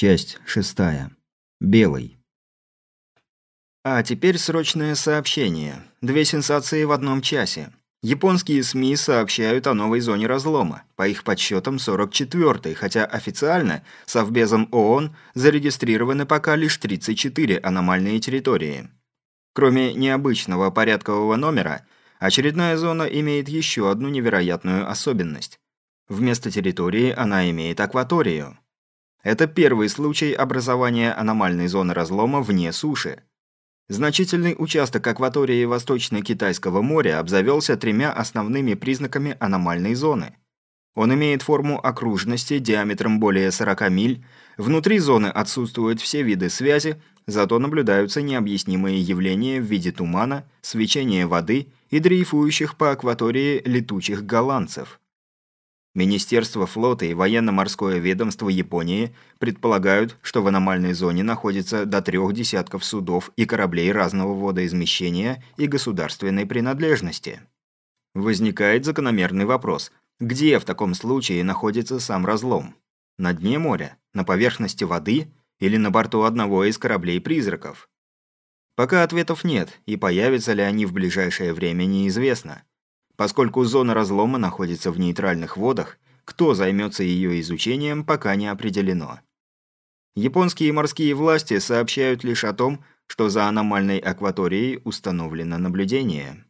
Часть шестая. Белый. А теперь срочное сообщение. Две сенсации в одном часе. Японские СМИ сообщают о новой зоне разлома, по их подсчетам 44-й, хотя официально Совбезом ООН зарегистрированы пока лишь 34 аномальные территории. Кроме необычного порядкового номера, очередная зона имеет еще одну невероятную особенность. Вместо территории она имеет акваторию. Это первый случай образования аномальной зоны разлома вне суши. Значительный участок акватории Восточно-Китайского моря обзавелся тремя основными признаками аномальной зоны. Он имеет форму окружности диаметром более 40 миль, внутри зоны отсутствуют все виды связи, зато наблюдаются необъяснимые явления в виде тумана, свечения воды и дрейфующих по акватории летучих голландцев. Министерство флота и военно-морское ведомство Японии предполагают, что в аномальной зоне находится до трех десятков судов и кораблей разного водоизмещения и государственной принадлежности. Возникает закономерный вопрос – где в таком случае находится сам разлом? На дне моря? На поверхности воды? Или на борту одного из кораблей-призраков? Пока ответов нет, и появятся ли они в ближайшее время неизвестно. Поскольку зона разлома находится в нейтральных водах, кто займется ее изучением, пока не определено. Японские морские власти сообщают лишь о том, что за аномальной акваторией установлено наблюдение.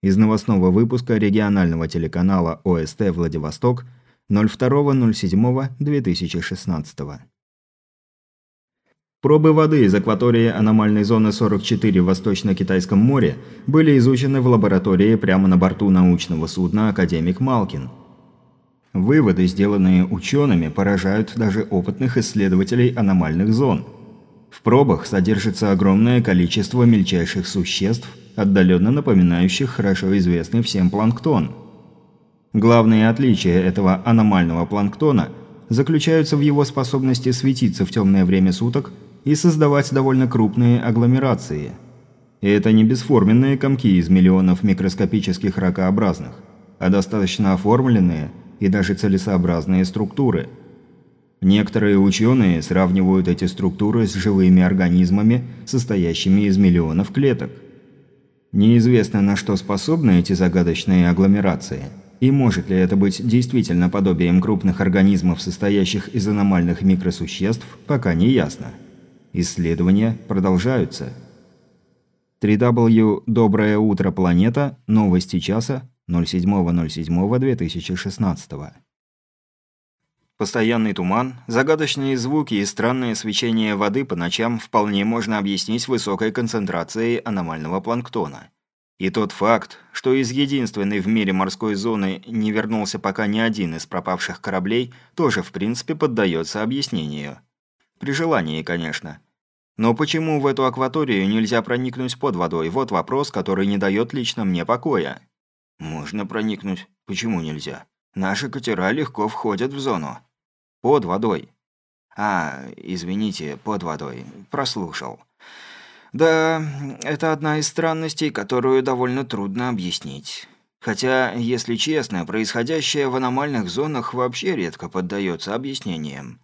Из новостного выпуска регионального телеканала ОСТ «Владивосток» 02.07.2016. Пробы воды из акватории аномальной зоны 44 в Восточно-Китайском море были изучены в лаборатории прямо на борту научного судна «Академик Малкин». Выводы, сделанные учеными, поражают даже опытных исследователей аномальных зон. В пробах содержится огромное количество мельчайших существ, отдаленно напоминающих хорошо известный всем планктон. Главные отличия этого аномального планктона заключаются в его способности светиться в темное время суток и создавать довольно крупные агломерации. И это не бесформенные комки из миллионов микроскопических ракообразных, а достаточно оформленные и даже целесообразные структуры. Некоторые ученые сравнивают эти структуры с живыми организмами, состоящими из миллионов клеток. Неизвестно, на что способны эти загадочные агломерации, и может ли это быть действительно подобием крупных организмов, состоящих из аномальных микросуществ, пока не ясно. Исследования продолжаются. 3W «Доброе утро, планета», новости часа, 07.07.2016. Постоянный туман, загадочные звуки и странное свечение воды по ночам вполне можно объяснить высокой концентрацией аномального планктона. И тот факт, что из единственной в мире морской зоны не вернулся пока ни один из пропавших кораблей, тоже в принципе поддается объяснению. При желании, конечно. Но почему в эту акваторию нельзя проникнуть под водой? Вот вопрос, который не дает лично мне покоя. Можно проникнуть. Почему нельзя? Наши катера легко входят в зону. Под водой. А, извините, под водой. Прослушал. Да, это одна из странностей, которую довольно трудно объяснить. Хотя, если честно, происходящее в аномальных зонах вообще редко поддается объяснениям.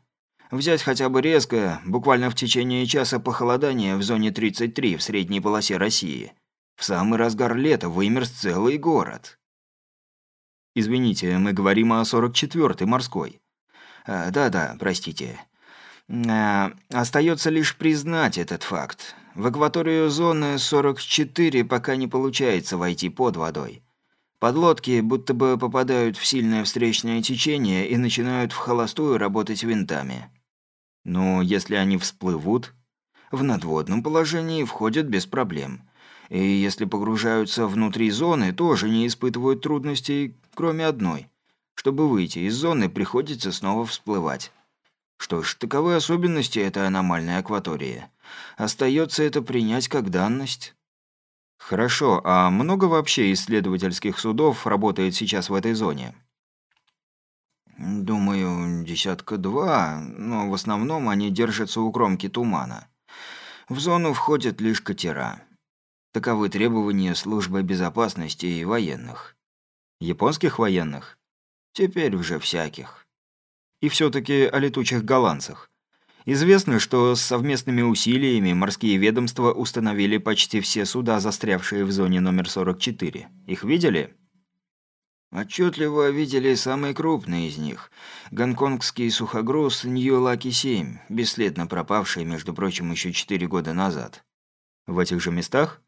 Взять хотя бы резкое, буквально в течение часа похолодание в зоне 33 в средней полосе России. В самый разгар лета вымерз целый город. Извините, мы говорим о 44-й морской. А, да-да, простите. А, остается лишь признать этот факт. В акваторию зоны 44 пока не получается войти под водой. Подлодки будто бы попадают в сильное встречное течение и начинают в холостую работать винтами. Но если они всплывут, в надводном положении входят без проблем. И если погружаются внутри зоны, тоже не испытывают трудностей, кроме одной. Чтобы выйти из зоны, приходится снова всплывать. Что ж, таковы особенности этой аномальной акватории. Остается это принять как данность. Хорошо, а много вообще исследовательских судов работает сейчас в этой зоне? Думаю, десятка два, но в основном они держатся у кромки тумана. В зону входят лишь катера. Таковы требования службы безопасности и военных. Японских военных? Теперь уже всяких. И все таки о летучих голландцах. Известно, что с совместными усилиями морские ведомства установили почти все суда, застрявшие в зоне номер 44. Их видели? Отчетливо видели самые крупные из них. Гонконгский сухогруз Нью-Лаки-7, бесследно пропавший, между прочим, еще четыре года назад. В этих же местах?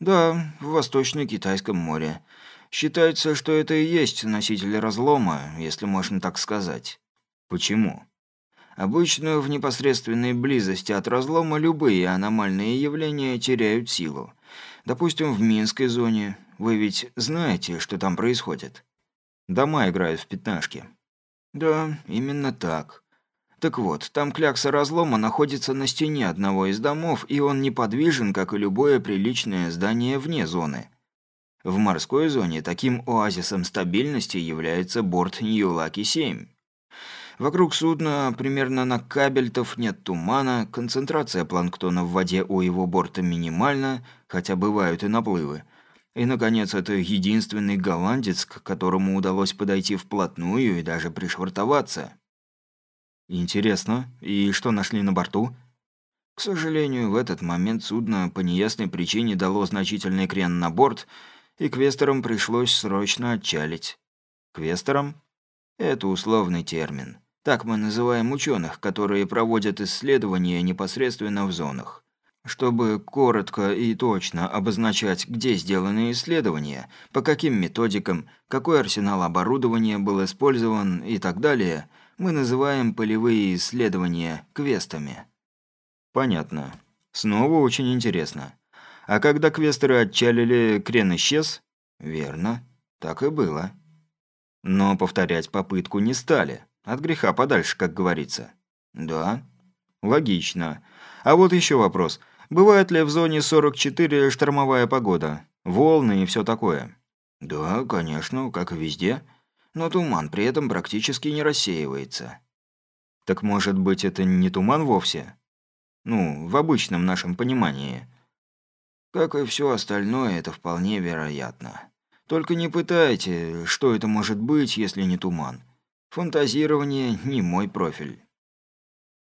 Да, в Восточно-Китайском море. Считается, что это и есть носитель разлома, если можно так сказать. Почему? Обычно в непосредственной близости от разлома любые аномальные явления теряют силу. Допустим, в Минской зоне. Вы ведь знаете, что там происходит? Дома играют в пятнашки. Да, именно так. Так вот, там клякса разлома находится на стене одного из домов, и он неподвижен, как и любое приличное здание вне зоны. В морской зоне таким оазисом стабильности является борт Нью-Лаки-7. Вокруг судна примерно на кабельтов нет тумана, концентрация планктона в воде у его борта минимальна, хотя бывают и наплывы. И, наконец, это единственный голландец, к которому удалось подойти вплотную и даже пришвартоваться. Интересно. И что нашли на борту? К сожалению, в этот момент судно по неясной причине дало значительный крен на борт, и квесторам пришлось срочно отчалить. Квесторам? Это условный термин. Так мы называем ученых, которые проводят исследования непосредственно в зонах. Чтобы коротко и точно обозначать, где сделаны исследования, по каким методикам, какой арсенал оборудования был использован и так далее, мы называем полевые исследования квестами. Понятно. Снова очень интересно. А когда квестеры отчалили, крен исчез? Верно. Так и было. Но повторять попытку не стали. От греха подальше, как говорится. Да. Логично. А вот еще вопрос. Бывает ли в зоне 44 штормовая погода? Волны и все такое? Да, конечно, как и везде. Но туман при этом практически не рассеивается. Так может быть, это не туман вовсе? Ну, в обычном нашем понимании. Как и все остальное, это вполне вероятно. Только не пытайте, что это может быть, если не туман. Фантазирование не мой профиль.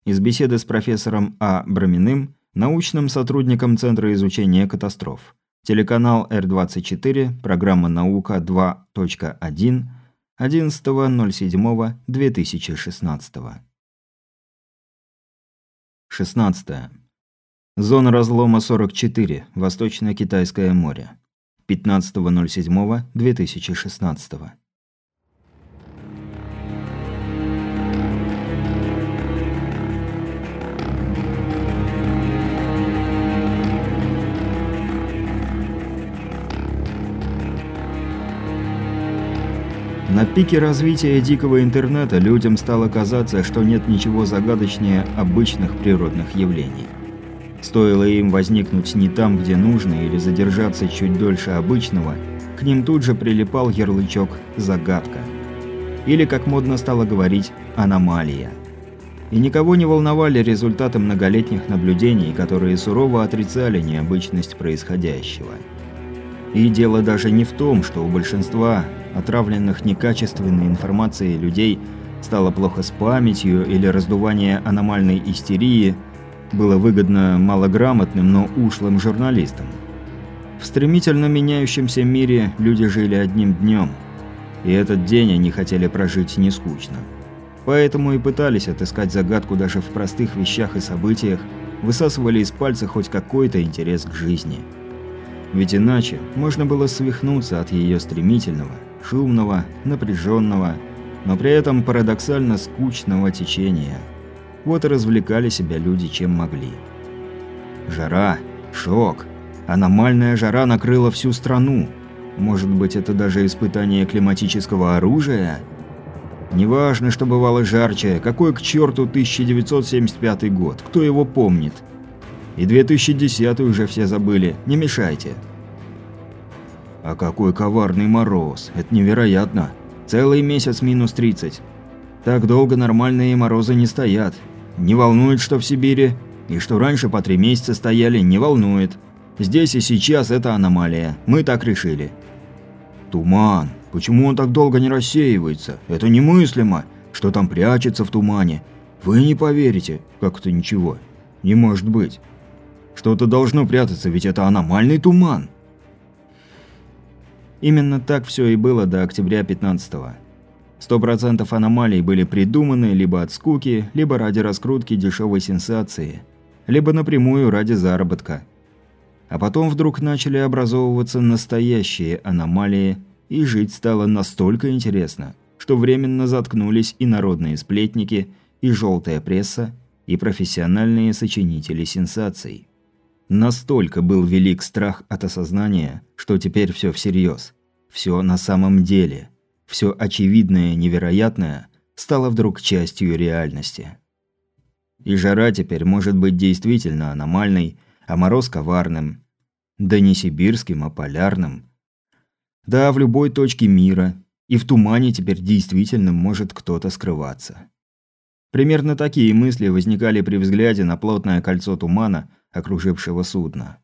Из беседы с профессором А. Браминым, научным сотрудником Центра изучения катастроф. Телеканал Р-24, программа «Наука 2.1», 11.07.2016. 16. Зона разлома 44, Восточно-Китайское море. 15.07.2016. На пике развития дикого интернета людям стало казаться, что нет ничего загадочнее обычных природных явлений. Стоило им возникнуть не там, где нужно, или задержаться чуть дольше обычного, к ним тут же прилипал ярлычок «загадка». Или, как модно стало говорить, «аномалия». И никого не волновали результаты многолетних наблюдений, которые сурово отрицали необычность происходящего. И дело даже не в том, что у большинства отравленных некачественной информацией людей стало плохо с памятью или раздувание аномальной истерии было выгодно малограмотным, но ушлым журналистам. В стремительно меняющемся мире люди жили одним днем, и этот день они хотели прожить не скучно. Поэтому и пытались отыскать загадку даже в простых вещах и событиях, высасывали из пальца хоть какой-то интерес к жизни. Ведь иначе можно было свихнуться от ее стремительного, шумного, напряженного, но при этом парадоксально скучного течения. Вот и развлекали себя люди чем могли. Жара, шок, аномальная жара накрыла всю страну. Может быть, это даже испытание климатического оружия? Неважно, что бывало жарче, какой к черту 1975 год, кто его помнит? И 2010 уже все забыли, не мешайте. А какой коварный мороз, это невероятно. Целый месяц минус 30. Так долго нормальные морозы не стоят. Не волнует, что в Сибири, и что раньше по три месяца стояли, не волнует. Здесь и сейчас это аномалия, мы так решили. Туман. Почему он так долго не рассеивается? Это немыслимо. Что там прячется в тумане? «Вы не поверите. Как это ничего? Не может быть. Что-то должно прятаться, ведь это аномальный туман». Именно так все и было до октября 15-го. Сто процентов аномалий были придуманы либо от скуки, либо ради раскрутки дешевой сенсации, либо напрямую ради заработка. А потом вдруг начали образовываться настоящие аномалии, и жить стало настолько интересно, что временно заткнулись и народные сплетники, и желтая пресса, и профессиональные сочинители сенсаций. Настолько был велик страх от осознания, что теперь все всерьез. Все на самом деле. Все очевидное, невероятное стало вдруг частью реальности. И жара теперь может быть действительно аномальной, а мороз коварным. Да не сибирским, а полярным. Да, в любой точке мира. И в тумане теперь действительно может кто-то скрываться. Примерно такие мысли возникали при взгляде на плотное кольцо тумана, окружившего судно.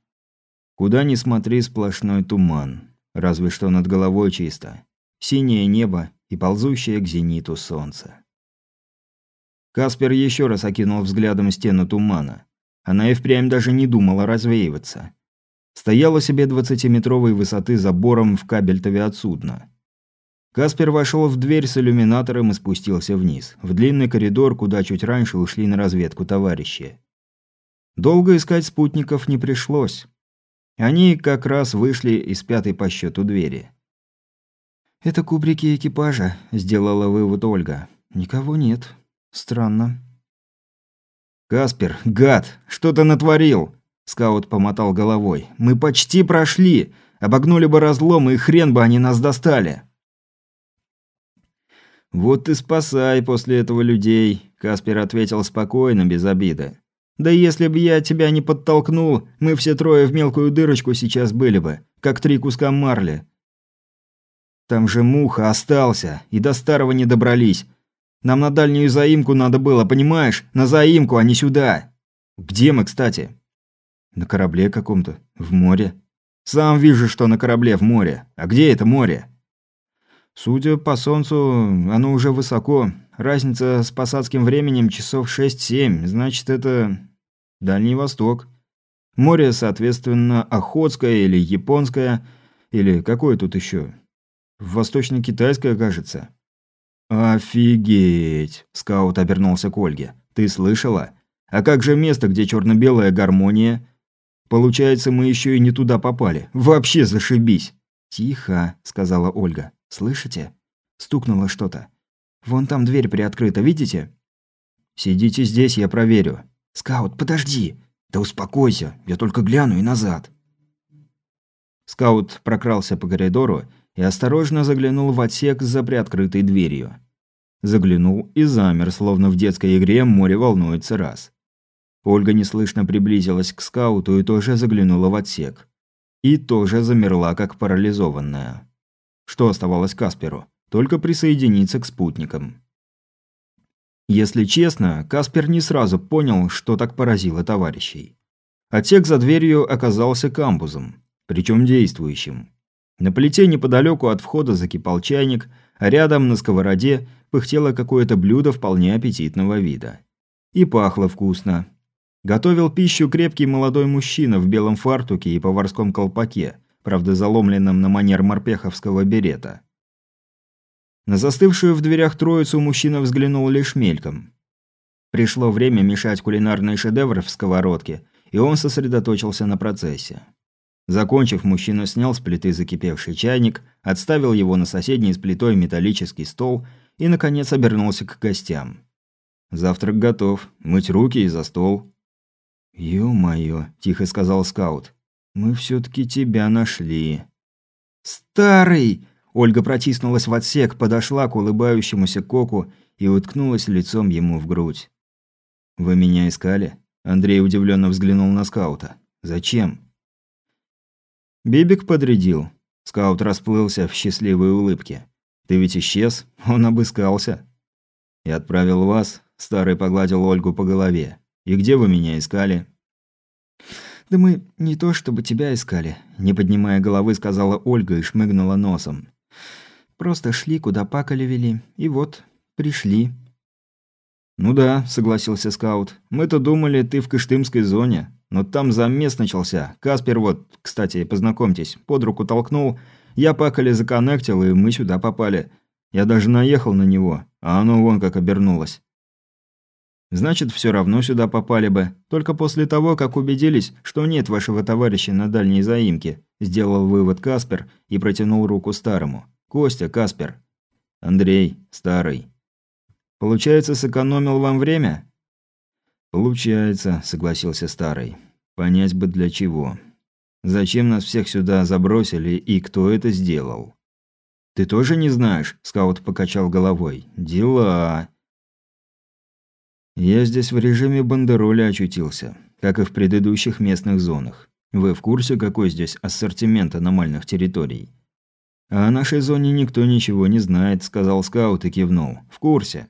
Куда ни смотри, сплошной туман. Разве что над головой чисто. Синее небо и ползущее к зениту солнце. Каспер еще раз окинул взглядом стену тумана. Она и впрямь даже не думала развеиваться. Стояла себе двадцатиметровой высоты забором в кабельтове от судна. Каспер вошел в дверь с иллюминатором и спустился вниз, в длинный коридор, куда чуть раньше ушли на разведку товарищи. Долго искать спутников не пришлось. Они как раз вышли из пятой по счету двери. «Это кубрики экипажа», – сделала вывод Ольга. «Никого нет. Странно». «Каспер, гад, что ты натворил?» Скаут помотал головой. «Мы почти прошли. Обогнули бы разлом, и хрен бы они нас достали». «Вот ты спасай после этого людей», – Каспер ответил спокойно, без обиды. Да если бы я тебя не подтолкнул, мы все трое в мелкую дырочку сейчас были бы, как три куска марли. Там же муха остался, и до старого не добрались. Нам на дальнюю заимку надо было, понимаешь? На заимку, а не сюда. Где мы, кстати? На корабле каком-то, в море. Сам вижу, что на корабле в море. А где это море? Судя по солнцу, оно уже высоко. Разница с посадским временем часов 6-7, значит, это Дальний Восток. Море, соответственно, Охотское или Японское, или какое тут еще? Восточно-китайское, кажется. «Офигеть!» – скаут обернулся к Ольге. «Ты слышала? А как же место, где черно-белая гармония? Получается, мы еще и не туда попали. Вообще зашибись!» «Тихо!» – сказала Ольга. «Слышите?» Стукнуло что-то. «Вон там дверь приоткрыта, видите?» «Сидите здесь, я проверю». «Скаут, подожди!» «Да успокойся, я только гляну и назад». Скаут прокрался по коридору и осторожно заглянул в отсек за приоткрытой дверью. Заглянул и замер, словно в детской игре море волнуется раз. Ольга неслышно приблизилась к скауту и тоже заглянула в отсек. И тоже замерла, как парализованная. Что оставалось Касперу? Только присоединиться к спутникам. Если честно, Каспер не сразу понял, что так поразило товарищей. Отсек за дверью оказался камбузом, причем действующим. На плите неподалеку от входа закипал чайник, а рядом на сковороде пыхтело какое-то блюдо вполне аппетитного вида. И пахло вкусно. Готовил пищу крепкий молодой мужчина в белом фартуке и поварском колпаке, правда заломленном на манер морпеховского берета. На застывшую в дверях троицу мужчина взглянул лишь мельком. Пришло время мешать кулинарный шедевр в сковородке, и он сосредоточился на процессе. Закончив, мужчина снял с плиты закипевший чайник, отставил его на соседний с плитой металлический стол и, наконец, обернулся к гостям. «Завтрак готов. Мыть руки и за стол». «Ё-моё», – тихо сказал скаут. «Мы всё-таки тебя нашли». «Старый!» Ольга протиснулась в отсек, подошла к улыбающемуся Коку и уткнулась лицом ему в грудь. «Вы меня искали?» Андрей удивленно взглянул на скаута. «Зачем?» «Бибик подрядил». Скаут расплылся в счастливой улыбке. «Ты ведь исчез? Он обыскался». «И отправил вас?» Старый погладил Ольгу по голове. «И где вы меня искали?» «Да мы не то чтобы тебя искали», – не поднимая головы, сказала Ольга и шмыгнула носом. Просто шли, куда пакали вели, и вот, пришли. «Ну да», – согласился скаут. «Мы-то думали, ты в Кыштымской зоне. Но там замес начался. Каспер вот, кстати, познакомьтесь, под руку толкнул. Я пакали законнектил, и мы сюда попали. Я даже наехал на него, а оно вон как обернулось. Значит, все равно сюда попали бы. Только после того, как убедились, что нет вашего товарища на дальней заимке, сделал вывод Каспер и протянул руку старому. Костя, Каспер. Андрей, старый. Получается, сэкономил вам время? Получается, согласился старый. Понять бы для чего. Зачем нас всех сюда забросили и кто это сделал? Ты тоже не знаешь? Скаут покачал головой. Дела. Я здесь в режиме бандероля очутился, как и в предыдущих местных зонах. Вы в курсе, какой здесь ассортимент аномальных территорий? А о нашей зоне никто ничего не знает, сказал скаут и кивнул. В курсе.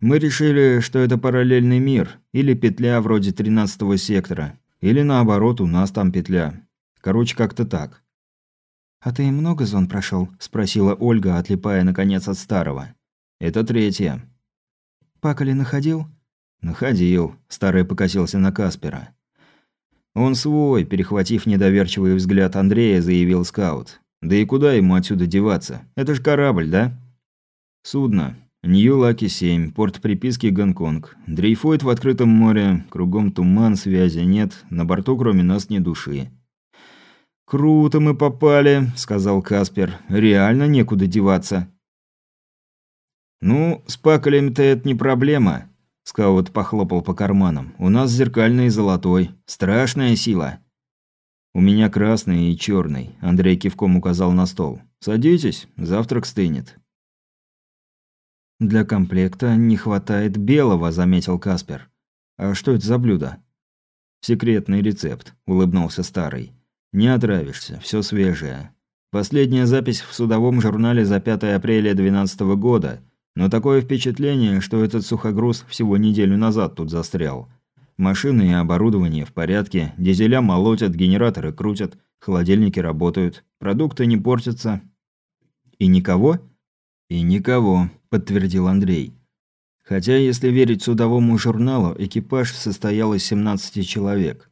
Мы решили, что это параллельный мир, или петля вроде 13 сектора, или наоборот, у нас там петля. Короче, как-то так. «А ты много зон прошел? спросила Ольга, отлипая наконец от старого. «Это третья». «Пакали находил?» «Находил», – старый покосился на Каспера. «Он свой», – перехватив недоверчивый взгляд Андрея, заявил скаут. «Да и куда ему отсюда деваться? Это ж корабль, да?» «Судно. Нью-Лаки-7, порт приписки Гонконг. Дрейфует в открытом море, кругом туман, связи нет, на борту кроме нас ни души». «Круто мы попали», – сказал Каспер. «Реально некуда деваться». «Ну, с пакалями-то это не проблема. Скаут похлопал по карманам. «У нас зеркальный и золотой. Страшная сила». «У меня красный и черный», – Андрей кивком указал на стол. «Садитесь, завтрак стынет». «Для комплекта не хватает белого», – заметил Каспер. «А что это за блюдо?» «Секретный рецепт», – улыбнулся старый. «Не отравишься, все свежее. Последняя запись в судовом журнале за 5 апреля 2012 года – но такое впечатление, что этот сухогруз всего неделю назад тут застрял. Машины и оборудование в порядке, дизеля молотят, генераторы крутят, холодильники работают, продукты не портятся. И никого? И никого, подтвердил Андрей. Хотя, если верить судовому журналу, экипаж состоял из 17 человек.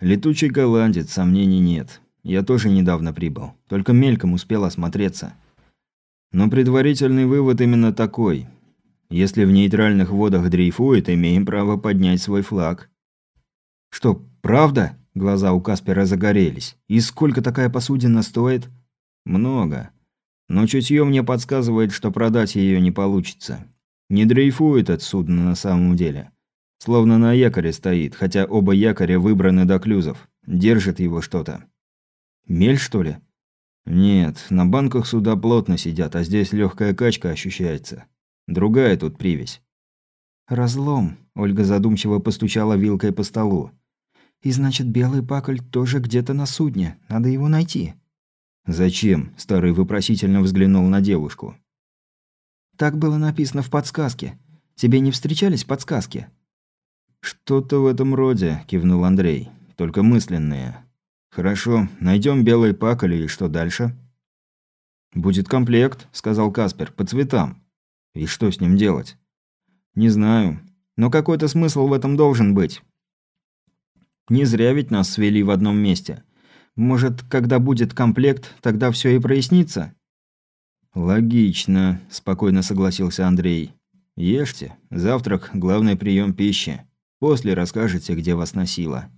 Летучий голландец, сомнений нет. Я тоже недавно прибыл, только мельком успел осмотреться. Но предварительный вывод именно такой. Если в нейтральных водах дрейфует, имеем право поднять свой флаг. Что, правда? Глаза у Каспера загорелись. И сколько такая посудина стоит? Много. Но чутье мне подсказывает, что продать ее не получится. Не дрейфует от судна на самом деле. Словно на якоре стоит, хотя оба якоря выбраны до клюзов. Держит его что-то. Мель, что ли? Нет, на банках суда плотно сидят, а здесь легкая качка ощущается. Другая тут привязь. Разлом. Ольга задумчиво постучала вилкой по столу. И значит, белый пакль тоже где-то на судне. Надо его найти. Зачем? Старый вопросительно взглянул на девушку. Так было написано в подсказке. Тебе не встречались подсказки? Что-то в этом роде, кивнул Андрей. Только мысленные. «Хорошо, найдем белый паколь и что дальше?» «Будет комплект», — сказал Каспер, — «по цветам». «И что с ним делать?» «Не знаю. Но какой-то смысл в этом должен быть. Не зря ведь нас свели в одном месте. Может, когда будет комплект, тогда все и прояснится?» «Логично», – спокойно согласился Андрей. «Ешьте. Завтрак – главный прием пищи. После расскажете, где вас носило».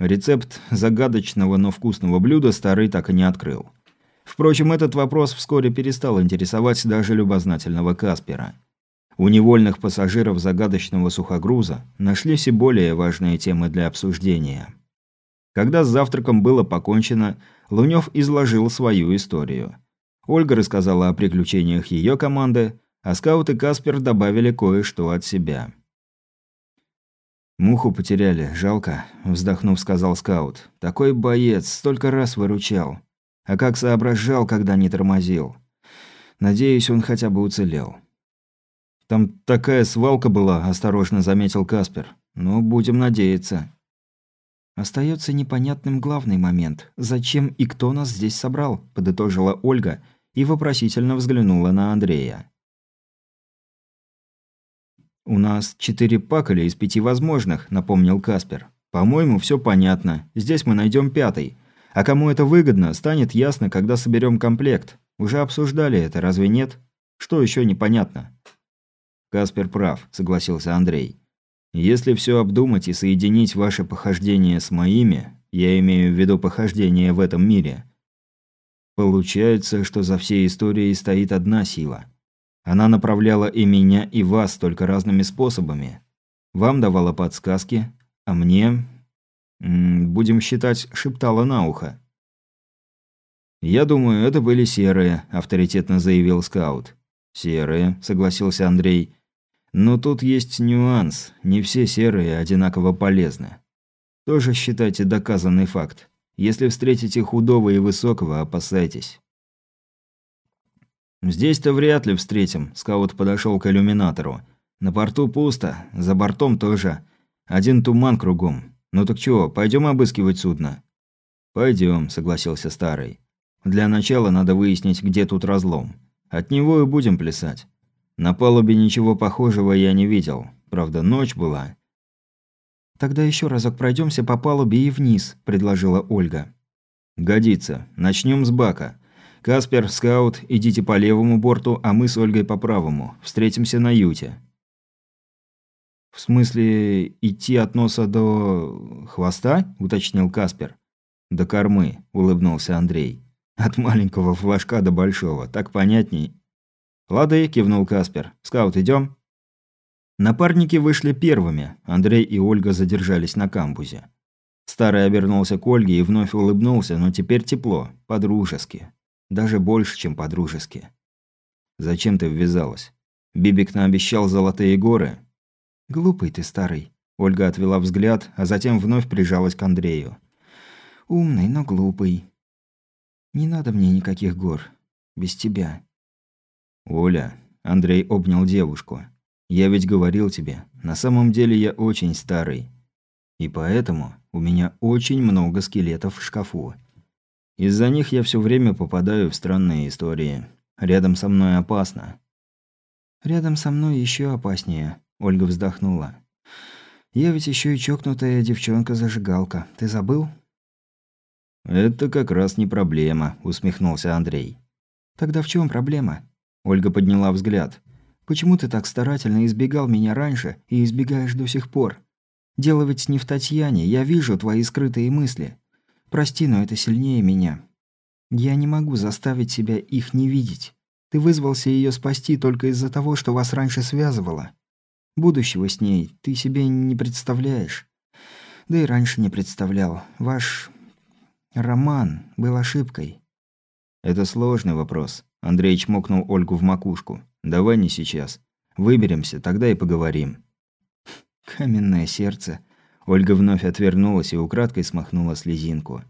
Рецепт загадочного, но вкусного блюда старый так и не открыл. Впрочем, этот вопрос вскоре перестал интересовать даже любознательного Каспера. У невольных пассажиров загадочного сухогруза нашлись и более важные темы для обсуждения. Когда с завтраком было покончено, Лунёв изложил свою историю. Ольга рассказала о приключениях ее команды, а скаут и Каспер добавили кое-что от себя. «Муху потеряли, жалко», – вздохнув, сказал скаут. «Такой боец, столько раз выручал. А как соображал, когда не тормозил. Надеюсь, он хотя бы уцелел». «Там такая свалка была», – осторожно заметил Каспер. «Ну, будем надеяться». «Остается непонятным главный момент. Зачем и кто нас здесь собрал?» – подытожила Ольга и вопросительно взглянула на Андрея. «У нас четыре паколя из пяти возможных», – напомнил Каспер. «По-моему, все понятно. Здесь мы найдем пятый. А кому это выгодно, станет ясно, когда соберем комплект. Уже обсуждали это, разве нет? Что еще непонятно?» «Каспер прав», – согласился Андрей. «Если все обдумать и соединить ваше похождение с моими, я имею в виду похождение в этом мире, получается, что за всей историей стоит одна сила – она направляла и меня, и вас только разными способами. Вам давала подсказки, а мне, будем считать, шептала на ухо. «Я думаю, это были серые», – авторитетно заявил скаут. «Серые», – согласился Андрей. «Но тут есть нюанс. Не все серые одинаково полезны. Тоже считайте доказанный факт. Если встретите худого и высокого, опасайтесь». «Здесь-то вряд ли встретим», – скаут подошел к иллюминатору. «На порту пусто, за бортом тоже. Один туман кругом. Ну так чего, пойдем обыскивать судно?» «Пойдем», – согласился старый. «Для начала надо выяснить, где тут разлом. От него и будем плясать. На палубе ничего похожего я не видел. Правда, ночь была». «Тогда еще разок пройдемся по палубе и вниз», – предложила Ольга. «Годится. Начнем с бака. Каспер, скаут, идите по левому борту, а мы с Ольгой по правому. Встретимся на юте». «В смысле, идти от носа до... хвоста?» – уточнил Каспер. «До кормы», – улыбнулся Андрей. «От маленького флажка до большого, так понятней». «Лады», – кивнул Каспер. «Скаут, идем?» Напарники вышли первыми. Андрей и Ольга задержались на камбузе. Старый обернулся к Ольге и вновь улыбнулся, но теперь тепло, по-дружески. Даже больше, чем по-дружески. «Зачем ты ввязалась? Бибик наобещал золотые горы?» «Глупый ты, старый». Ольга отвела взгляд, а затем вновь прижалась к Андрею. «Умный, но глупый. Не надо мне никаких гор. Без тебя». «Оля», – Андрей обнял девушку, – «я ведь говорил тебе, на самом деле я очень старый. И поэтому у меня очень много скелетов в шкафу. Из-за них я все время попадаю в странные истории. Рядом со мной опасно. Рядом со мной еще опаснее, Ольга вздохнула. Я ведь еще и чокнутая девчонка-зажигалка. Ты забыл? Это как раз не проблема, усмехнулся Андрей. Тогда в чем проблема? Ольга подняла взгляд. Почему ты так старательно избегал меня раньше и избегаешь до сих пор? Дело ведь не в Татьяне, я вижу твои скрытые мысли. Прости, но это сильнее меня. Я не могу заставить себя их не видеть. Ты вызвался ее спасти только из-за того, что вас раньше связывало. Будущего с ней ты себе не представляешь. Да и раньше не представлял. Ваш роман был ошибкой. Это сложный вопрос. Андрей чмокнул Ольгу в макушку. Давай не сейчас. Выберемся, тогда и поговорим. Каменное сердце. Ольга вновь отвернулась и украдкой смахнула слезинку.